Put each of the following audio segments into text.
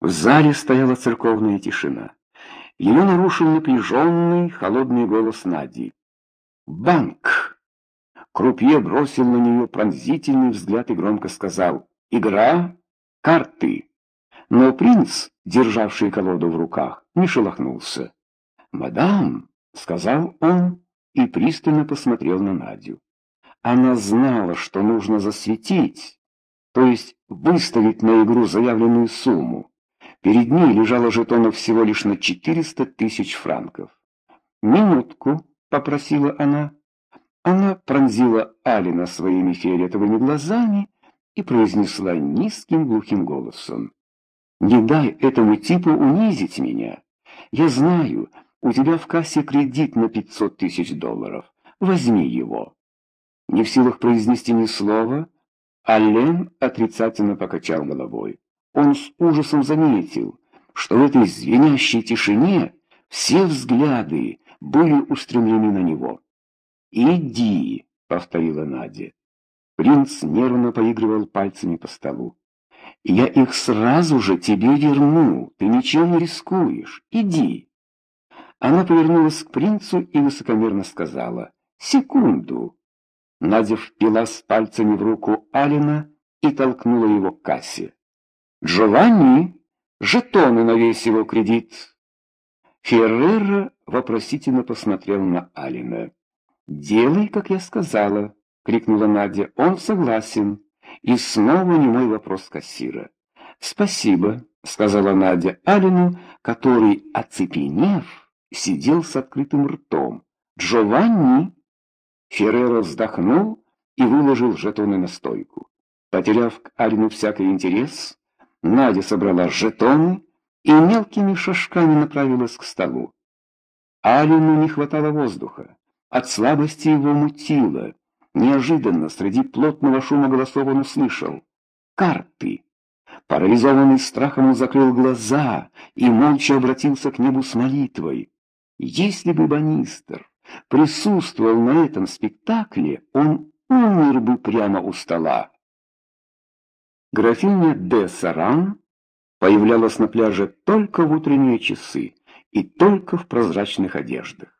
В зале стояла церковная тишина. Ее нарушил напряженный, холодный голос Нади. «Банк!» Крупье бросил на нее пронзительный взгляд и громко сказал «Игра? Карты!» Но принц, державший колоду в руках, не шелохнулся. «Мадам!» — сказал он и пристально посмотрел на Надю. Она знала, что нужно засветить, то есть выставить на игру заявленную сумму. Перед ней лежало жетонов всего лишь на 400 тысяч франков. «Минутку», — попросила она. Она пронзила Алина своими фиолетовыми глазами и произнесла низким глухим голосом. «Не дай этому типу унизить меня. Я знаю, у тебя в кассе кредит на 500 тысяч долларов. Возьми его». Не в силах произнести ни слова, Аллен отрицательно покачал головой. Он с ужасом заметил, что в этой звенящей тишине все взгляды были устремлены на него. «Иди», — повторила Надя. Принц нервно поигрывал пальцами по столу. «Я их сразу же тебе верну, ты ничем не рискуешь. Иди». Она повернулась к принцу и высокомерно сказала «Секунду». Надя впилась пальцами в руку Алина и толкнула его к кассе. «Джованни, жетоны на весь его кредит!» Феррера вопросительно посмотрел на Алина. «Делай, как я сказала!» — крикнула Надя. «Он согласен!» И снова не мой вопрос кассира. «Спасибо», — сказала Надя Алину, который, оцепенев, сидел с открытым ртом. «Джованни!» Феррера вздохнул и выложил жетоны на стойку. Потеряв к Алину всякий интерес, Надя собрала жетоны и мелкими шажками направилась к столу. Алину не хватало воздуха. От слабости его мутило. Неожиданно среди плотного шума голосов он услышал «Карты». Парализованный страхом он закрыл глаза и молча обратился к небу с молитвой. Если бы Банистер присутствовал на этом спектакле, он умер бы прямо у стола. Графиня де Саран появлялась на пляже только в утренние часы и только в прозрачных одеждах.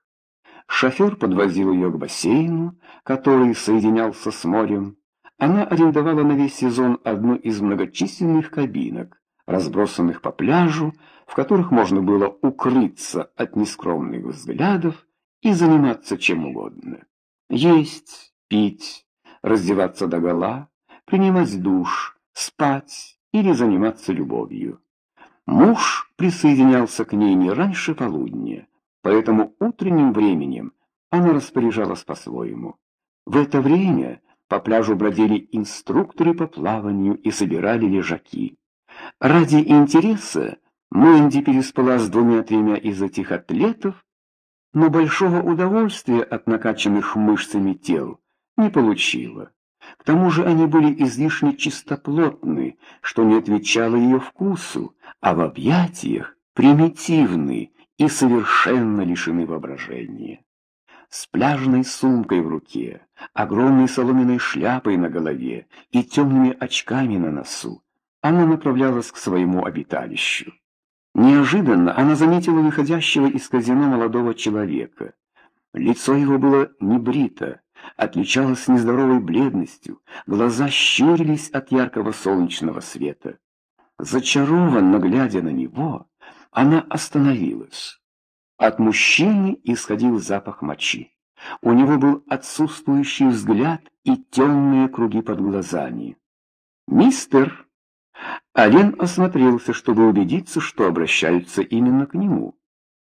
Шофер подвозил ее к бассейну, который соединялся с морем. Она арендовала на весь сезон одну из многочисленных кабинок, разбросанных по пляжу, в которых можно было укрыться от нескромных взглядов и заниматься чем угодно. Есть, пить, раздеваться догола, принимать душ, спать или заниматься любовью. Муж присоединялся к ней не раньше полудня, поэтому утренним временем она распоряжалась по-своему. В это время по пляжу бродили инструкторы по плаванию и собирали лежаки. Ради интереса Мэнди переспала с двумя-тремя из этих атлетов, но большого удовольствия от накачанных мышцами тел не получила. К тому же они были излишне чистоплотны, что не отвечало ее вкусу, а в объятиях примитивны и совершенно лишены воображения. С пляжной сумкой в руке, огромной соломенной шляпой на голове и темными очками на носу, она направлялась к своему обиталищу. Неожиданно она заметила выходящего из казино молодого человека. Лицо его было небрито, отличалось нездоровой бледностью, глаза щурились от яркого солнечного света. Зачарованно глядя на него, она остановилась. От мужчины исходил запах мочи. У него был отсутствующий взгляд и темные круги под глазами. «Мистер!» Ален осмотрелся, чтобы убедиться, что обращаются именно к нему.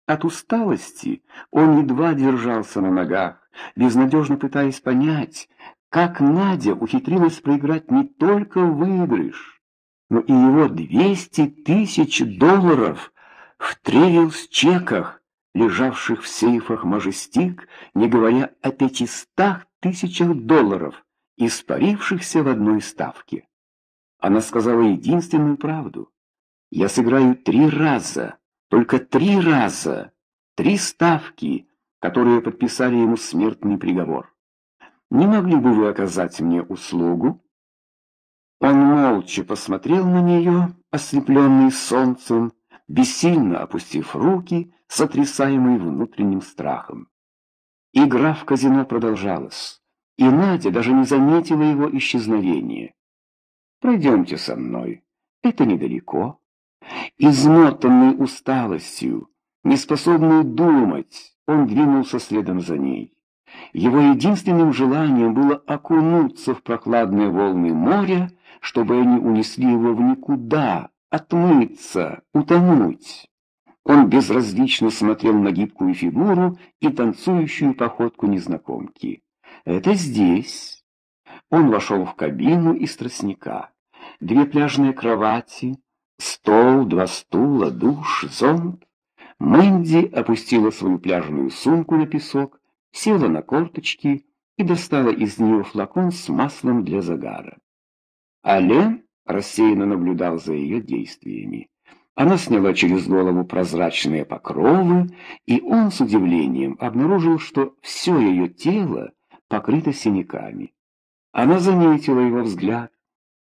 От усталости он едва держался на ногах, безнадежно пытаясь понять, как Надя ухитрилась проиграть не только выигрыш, но и его 200 тысяч долларов в тревелс-чеках, лежавших в сейфах Мажестик, не говоря о 500 тысячах долларов, испарившихся в одной ставке. Она сказала единственную правду. «Я сыграю три раза, только три раза, три ставки, которые подписали ему смертный приговор. Не могли бы вы оказать мне услугу? Он молча посмотрел на нее, ослепленный солнцем, бессильно опустив руки, сотрясаемый внутренним страхом. Игра в казино продолжалась, и Надя даже не заметила его исчезновения. «Пройдемте со мной, это недалеко». Измотанный усталостью, неспособный думать, он двинулся следом за ней. Его единственным желанием было окунуться в прохладные волны моря, чтобы они унесли его в никуда, отмыться, утонуть. Он безразлично смотрел на гибкую фигуру и танцующую походку незнакомки. «Это здесь». Он вошел в кабину из тростника. Две пляжные кровати, стол, два стула, душ, зонт. Мэнди опустила свою пляжную сумку на песок, села на корточки и достала из нее флакон с маслом для загара. Ален рассеянно наблюдал за ее действиями. Она сняла через голову прозрачные покровы, и он с удивлением обнаружил, что все ее тело покрыто синяками. Она заметила его взгляд,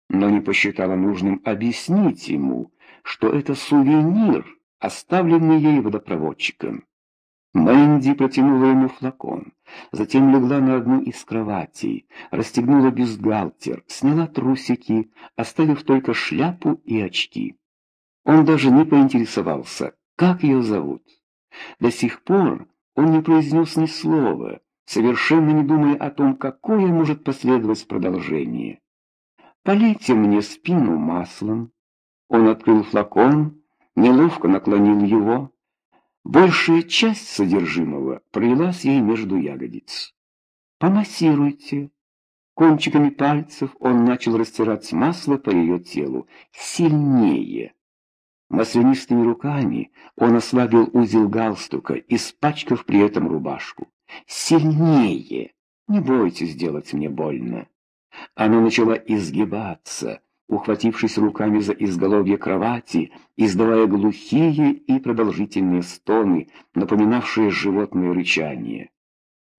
но не посчитала нужным объяснить ему, что это сувенир, оставленный ей водопроводчиком. Мэнди протянула ему флакон, затем легла на одну из кроватей, расстегнула бюстгальтер, сняла трусики, оставив только шляпу и очки. Он даже не поинтересовался, как ее зовут. До сих пор он не произнес ни слова, совершенно не думая о том, какое может последовать продолжение. «Полейте мне спину маслом». Он открыл флакон, неловко наклонил его. Большая часть содержимого пролилась ей между ягодиц. «Помассируйте». Кончиками пальцев он начал растирать масло по ее телу. Сильнее. Маслянистыми руками он ослабил узел галстука, испачкав при этом рубашку. «Сильнее! Не бойтесь сделать мне больно!» Она начала изгибаться, ухватившись руками за изголовье кровати, издавая глухие и продолжительные стоны, напоминавшие животное рычание.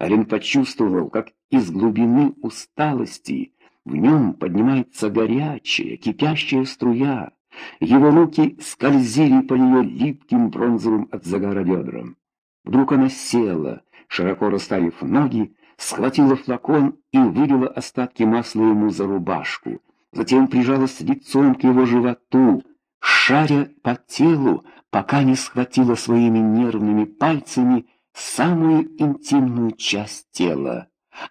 Ален почувствовал, как из глубины усталости в нем поднимается горячая, кипящая струя. Его руки скользили по ее липким бронзовым от загара бедрам. Вдруг она села, широко расставив ноги, схватила флакон и вылила остатки масла ему за рубашку. Затем прижалась лицом к его животу, шаря по телу, пока не схватила своими нервными пальцами самую интимную часть тела.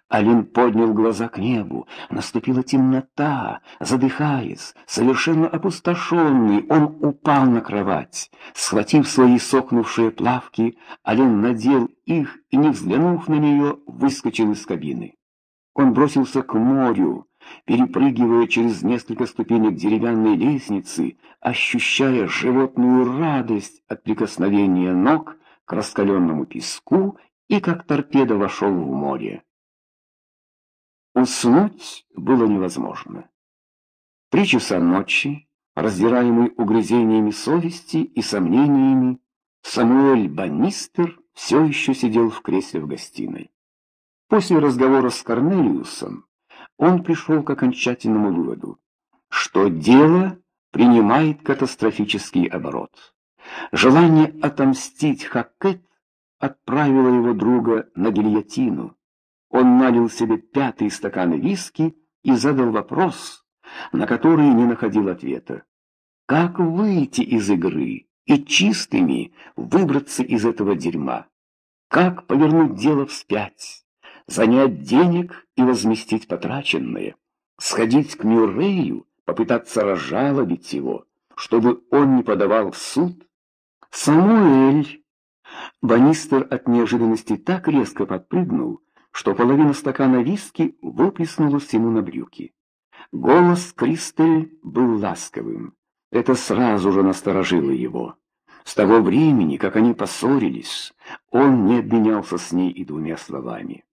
Алин поднял глаза к небу. Наступила темнота. Задыхаясь, совершенно опустошенный, он упал на кровать. Схватив свои сохнувшие плавки, Алин надел их и, не взглянув на нее, выскочил из кабины. Он бросился к морю, перепрыгивая через несколько ступенек деревянной лестницы, ощущая животную радость от прикосновения ног к раскаленному песку и как торпеда вошел в море. Уснуть было невозможно. Три часа ночи, раздираемый угрызениями совести и сомнениями, Самуэль Баннистер все еще сидел в кресле в гостиной. После разговора с Корнелиусом он пришел к окончательному выводу, что дело принимает катастрофический оборот. Желание отомстить Хакет отправило его друга на гильотину. Он налил себе пятый стакан виски и задал вопрос, на который не находил ответа. Как выйти из игры и чистыми выбраться из этого дерьма? Как повернуть дело вспять, занять денег и возместить потраченное, сходить к Мюррею, попытаться разжалобить его, чтобы он не подавал в суд? Самуэль! Банистер от неожиданности так резко подпрыгнул, что половина стакана виски выплеснулась ему на брюки. Голос Кристель был ласковым. Это сразу же насторожило его. С того времени, как они поссорились, он не обменялся с ней и двумя словами.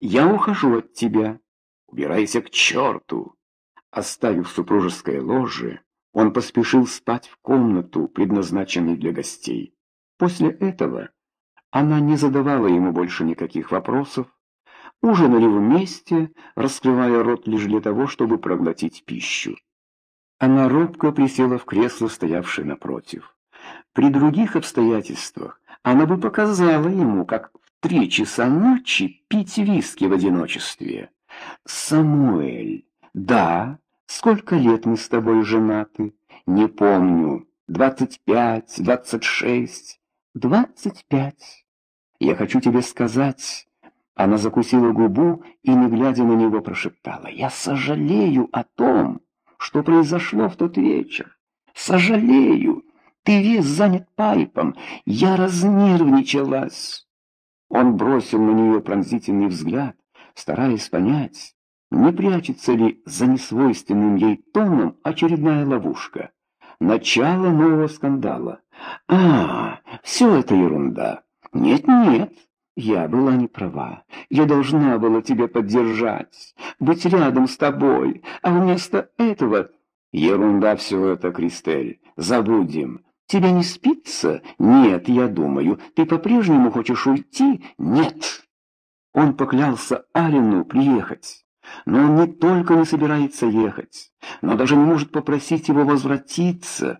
«Я ухожу от тебя. Убирайся к черту!» Оставив супружеское ложе, он поспешил спать в комнату, предназначенную для гостей. После этого она не задавала ему больше никаких вопросов. ужинали вместе, раскрывая рот лишь для того, чтобы проглотить пищу. Она робко присела в кресло, стоявшее напротив. При других обстоятельствах она бы показала ему, как три часа ночи пить виски в одиночестве. «Самуэль, да, сколько лет мы с тобой женаты? Не помню, двадцать пять, двадцать шесть, двадцать пять. Я хочу тебе сказать...» Она закусила губу и, не глядя на него, прошептала, «Я сожалею о том, что произошло в тот вечер. Сожалею, ты весь занят пайпом, я разнервничалась». Он бросил на нее пронзительный взгляд, стараясь понять, не прячется ли за несвойственным ей тоном очередная ловушка. Начало нового скандала. «А, все это ерунда. Нет-нет, я была не права. Я должна была тебя поддержать, быть рядом с тобой, а вместо этого... Ерунда все это, Кристель. Забудем. Тебе не спится? Нет, я думаю. Ты по-прежнему хочешь уйти? Нет. Он поклялся Алину приехать. Но он не только не собирается ехать, но даже не может попросить его возвратиться.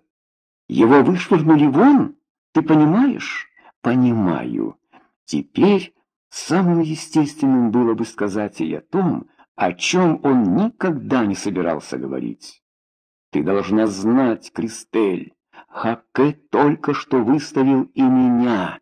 Его вышвырнули вон, ты понимаешь? Понимаю. Теперь самым естественным было бы сказать ей о том, о чем он никогда не собирался говорить. Ты должна знать, Кристель, Хаке только что выставил и меня.